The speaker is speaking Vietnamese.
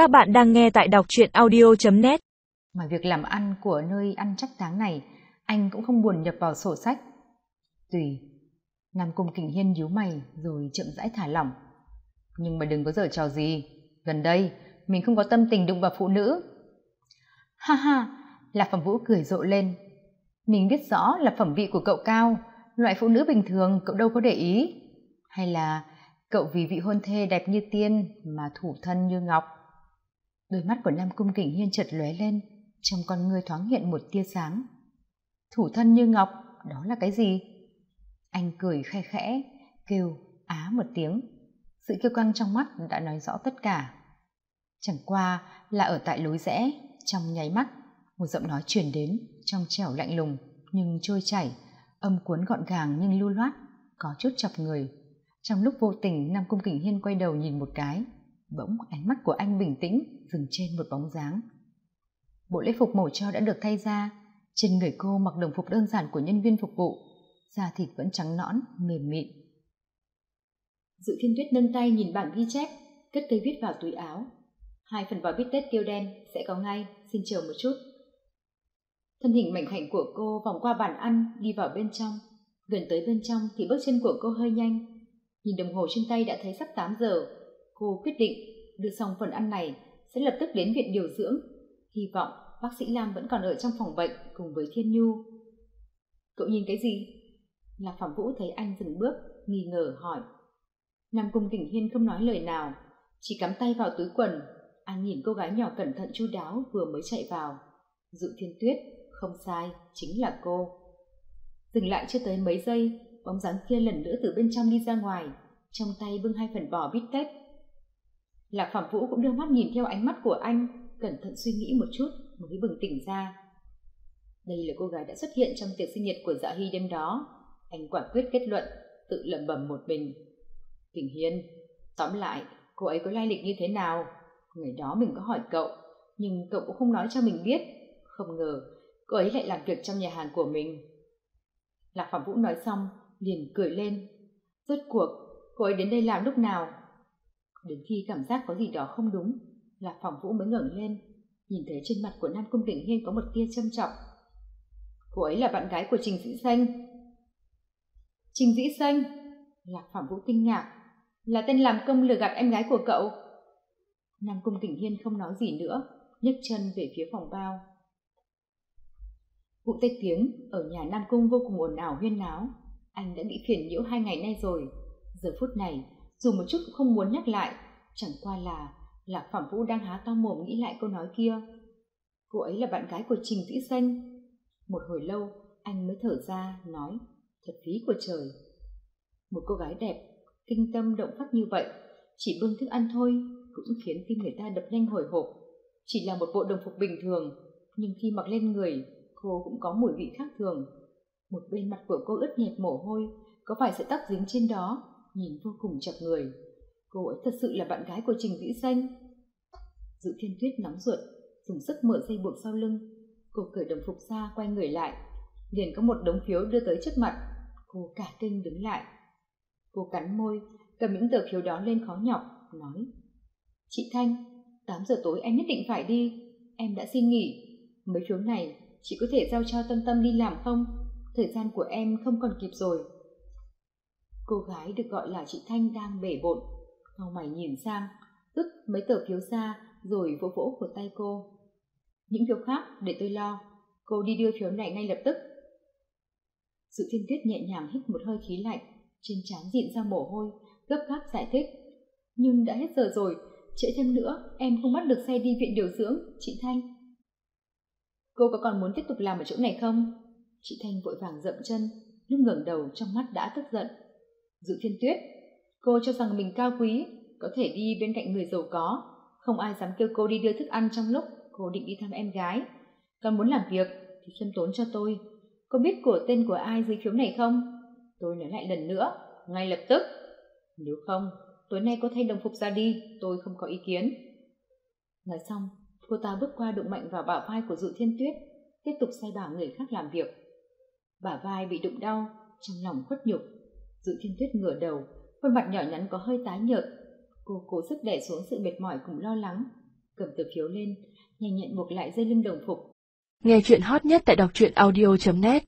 Các bạn đang nghe tại đọc truyện audio.net Ngoài việc làm ăn của nơi ăn chắc tháng này, anh cũng không buồn nhập vào sổ sách. Tùy, Nam Cung Kình Hiên nhíu mày rồi chậm rãi thả lỏng. Nhưng mà đừng có giở trò gì. Gần đây, mình không có tâm tình đụng vào phụ nữ. Ha ha, Lạc Phẩm Vũ cười rộ lên. Mình biết rõ là phẩm vị của cậu cao, loại phụ nữ bình thường cậu đâu có để ý. Hay là cậu vì vị hôn thê đẹp như tiên mà thủ thân như ngọc? Đôi mắt của nam cung kình hiên chợt lóe lên, trong con ngươi thoáng hiện một tia sáng. Thủ thân như ngọc, đó là cái gì? Anh cười khe khẽ, kêu á một tiếng. Sự kiêu căng trong mắt đã nói rõ tất cả. Chẳng qua là ở tại lối rẽ, trong nháy mắt, một giọng nói truyền đến trong trẻo lạnh lùng, nhưng trôi chảy, âm cuốn gọn gàng nhưng lưu loát, có chút chọc người. Trong lúc vô tình, nam cung kình hiên quay đầu nhìn một cái bỗng ánh mắt của anh bình tĩnh, dừng trên một bóng dáng. Bộ lễ phục màu cho đã được thay ra. Trên người cô mặc đồng phục đơn giản của nhân viên phục vụ. Da thịt vẫn trắng nõn, mềm mịn. Dự thiên tuyết nâng tay nhìn bảng ghi chép, cất cây viết vào túi áo. Hai phần vỏ bít tết tiêu đen sẽ có ngay, xin chờ một chút. Thân hình mảnh khảnh của cô vòng qua bàn ăn, đi vào bên trong. Gần tới bên trong thì bước chân của cô hơi nhanh. Nhìn đồng hồ trên tay đã thấy sắp tám giờ cô quyết định đưa xong phần ăn này sẽ lập tức đến viện điều dưỡng. Hy vọng bác sĩ lam vẫn còn ở trong phòng bệnh cùng với thiên nhu. Cậu nhìn cái gì? Là phạm vũ thấy anh dừng bước, nghi ngờ hỏi. Nam cung kình hiên không nói lời nào, chỉ cắm tay vào túi quần. Anh nhìn cô gái nhỏ cẩn thận chu đáo vừa mới chạy vào. Dự thiên tuyết, không sai, chính là cô. Dừng lại chưa tới mấy giây, bóng dáng kia lần nữa từ bên trong đi ra ngoài. Trong tay bưng hai phần bò bít tết lạc phạm vũ cũng đưa mắt nhìn theo ánh mắt của anh, cẩn thận suy nghĩ một chút mới bừng tỉnh ra. Đây là cô gái đã xuất hiện trong tiệc sinh nhật của dạ hy đêm đó. Anh quả quyết kết luận, tự lẩm bẩm một mình. Tình hiên, tóm lại, cô ấy có lai lịch như thế nào? Ngày đó mình có hỏi cậu, nhưng cậu cũng không nói cho mình biết. Không ngờ, cô ấy lại làm việc trong nhà hàng của mình. Lạc phạm vũ nói xong, liền cười lên. Rốt cuộc, cô ấy đến đây làm lúc nào? Đến khi cảm giác có gì đó không đúng, lạc phòng vũ mới ngẩng lên, nhìn thấy trên mặt của nam cung kình hiên có một tia châm trọng. Cô ấy là bạn gái của trình dĩ xanh. Trình dĩ xanh? Lạc phạm vũ kinh ngạc. Là tên làm công lừa gạt em gái của cậu. Nam cung kình hiên không nói gì nữa, nhấc chân về phía phòng bao. Vụ tây tiếng ở nhà nam cung vô cùng ồn ào huyên náo. Anh đã bị phiền nhiễu hai ngày nay rồi. Giờ phút này dù một chút cũng không muốn nhắc lại. Chẳng qua là lạc phạm vũ đang há to mồm nghĩ lại câu nói kia. Cô ấy là bạn gái của trình vĩ xanh. Một hồi lâu, anh mới thở ra, nói, thật phí của trời. Một cô gái đẹp, kinh tâm động phách như vậy, chỉ bưng thức ăn thôi, cũng khiến tim người ta đập nhanh hồi hộp. Chỉ là một bộ đồng phục bình thường, nhưng khi mặc lên người, cô cũng có mùi vị khác thường. Một bên mặt của cô ướt nhẹt mồ hôi, có phải sợi tóc dính trên đó? Nhìn vô cùng chọc người. Cô ấy thật sự là bạn gái của trình vĩ xanh. Dự thiên tuyết nóng ruột, dùng sức mở dây buộc sau lưng. Cô cởi đồng phục ra, quay người lại. Liền có một đống phiếu đưa tới trước mặt. Cô cả kinh đứng lại. Cô cắn môi, cầm những tờ phiếu đó lên khó nhọc, nói, chị thanh, tám giờ tối em nhất định phải đi. Em đã xin nghỉ. Mấy phiếu này, chị có thể giao cho tâm tâm đi làm không? Thời gian của em không còn kịp rồi cô gái được gọi là chị thanh đang bể bộn. Ngao mày nhìn sang, tức mấy tờ phiếu ra rồi vỗ vỗ của tay cô. Những phiếu khác để tôi lo, cô đi đưa phiếu này ngay lập tức. Sự thiên tuyết nhẹ nhàng hít một hơi khí lạnh, trên trán diện ra mồ hôi, gấp gáp giải thích. Nhưng đã hết giờ rồi, trễ thêm nữa, em không bắt được xe đi viện điều dưỡng, chị thanh. Cô có còn muốn tiếp tục làm ở chỗ này không? Chị thanh vội vàng dậm chân, lúc ngẩng đầu trong mắt đã tức giận dự thiên tuyết cô cho rằng mình cao quý, có thể đi bên cạnh người giàu có. Không ai dám kêu cô đi đưa thức ăn trong lúc cô định đi thăm em gái. Còn muốn làm việc thì khiêm tốn cho tôi. Có biết của tên của ai dưới phiếu này không? Tôi nói lại lần nữa, ngay lập tức. Nếu không, tối nay có thay đồng phục ra đi, tôi không có ý kiến. Nói xong, cô ta bước qua đụng mạnh vào bả vai của dự thiên tuyết, tiếp tục sai bảo người khác làm việc. Bả vai bị đụng đau, trong lòng khuất nhục dự thiên tuyết ngửa đầu, khuôn mặt nhỏ nhắn có hơi tái nhợt. Cô cố sức đè xuống sự mệt mỏi cùng lo lắng. Cầm tờ phiếu lên, nhanh nhẹn buộc lại dây lưng đồng phục. Nghe chuyện hot nhất tại đọc truyện audio.net